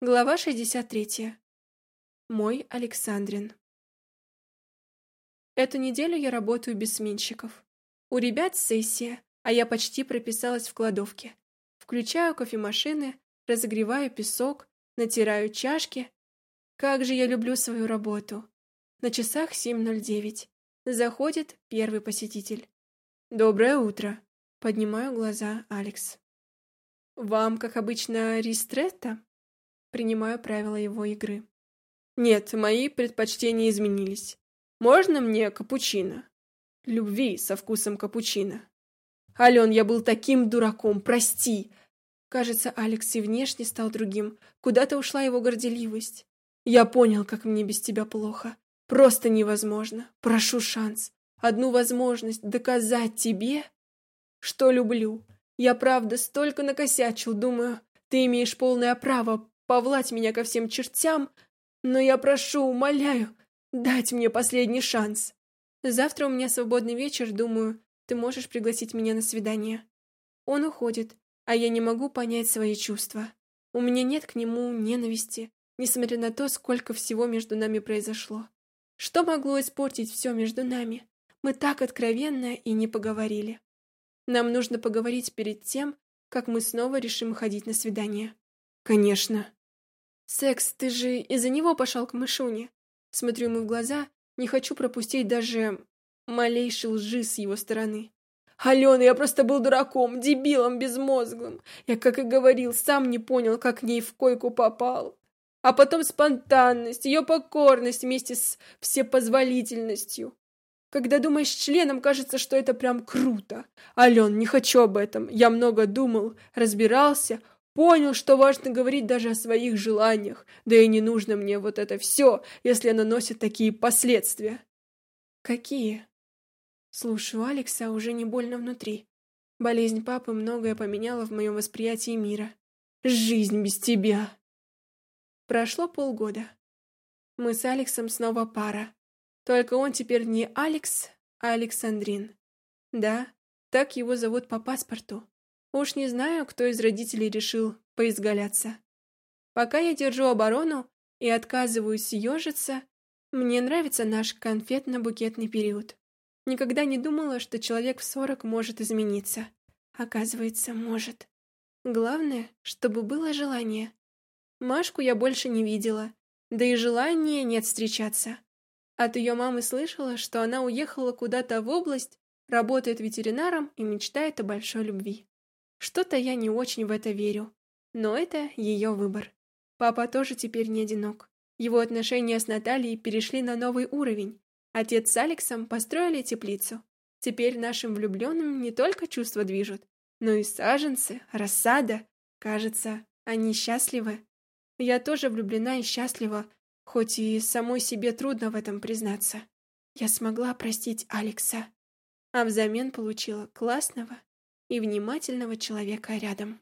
Глава 63. Мой Александрин. Эту неделю я работаю без сменщиков. У ребят сессия, а я почти прописалась в кладовке. Включаю кофемашины, разогреваю песок, натираю чашки. Как же я люблю свою работу. На часах 7.09. Заходит первый посетитель. «Доброе утро!» Поднимаю глаза Алекс. «Вам, как обычно, ристретто?» Принимаю правила его игры. Нет, мои предпочтения изменились. Можно мне капучино? Любви со вкусом капучино. Ален, я был таким дураком, прости. Кажется, Алекс и внешне стал другим. Куда-то ушла его горделивость. Я понял, как мне без тебя плохо. Просто невозможно. Прошу шанс. Одну возможность доказать тебе, что люблю. Я правда столько накосячил, думаю, ты имеешь полное право повлать меня ко всем чертям, но я прошу, умоляю, дать мне последний шанс. Завтра у меня свободный вечер, думаю, ты можешь пригласить меня на свидание. Он уходит, а я не могу понять свои чувства. У меня нет к нему ненависти, несмотря на то, сколько всего между нами произошло. Что могло испортить все между нами? Мы так откровенно и не поговорили. Нам нужно поговорить перед тем, как мы снова решим ходить на свидание. Конечно. «Секс, ты же из-за него пошел к Мышуне?» Смотрю ему в глаза, не хочу пропустить даже малейшей лжи с его стороны. «Алена, я просто был дураком, дебилом безмозглым. Я, как и говорил, сам не понял, как к ней в койку попал. А потом спонтанность, ее покорность вместе с всепозволительностью. Когда думаешь членом, кажется, что это прям круто. Ален, не хочу об этом. Я много думал, разбирался, Понял, что важно говорить даже о своих желаниях, да и не нужно мне вот это все, если оно носит такие последствия. Какие? Слушаю Алекса уже не больно внутри. Болезнь папы многое поменяла в моем восприятии мира. Жизнь без тебя. Прошло полгода. Мы с Алексом снова пара. Только он теперь не Алекс, а Александрин. Да, так его зовут по паспорту. Уж не знаю, кто из родителей решил поизгаляться. Пока я держу оборону и отказываюсь ежиться, мне нравится наш конфетно-букетный период. Никогда не думала, что человек в сорок может измениться. Оказывается, может. Главное, чтобы было желание. Машку я больше не видела, да и желания нет встречаться. От ее мамы слышала, что она уехала куда-то в область, работает ветеринаром и мечтает о большой любви. Что-то я не очень в это верю. Но это ее выбор. Папа тоже теперь не одинок. Его отношения с Натальей перешли на новый уровень. Отец с Алексом построили теплицу. Теперь нашим влюбленным не только чувства движут, но и саженцы, рассада. Кажется, они счастливы. Я тоже влюблена и счастлива, хоть и самой себе трудно в этом признаться. Я смогла простить Алекса, а взамен получила классного, и внимательного человека рядом.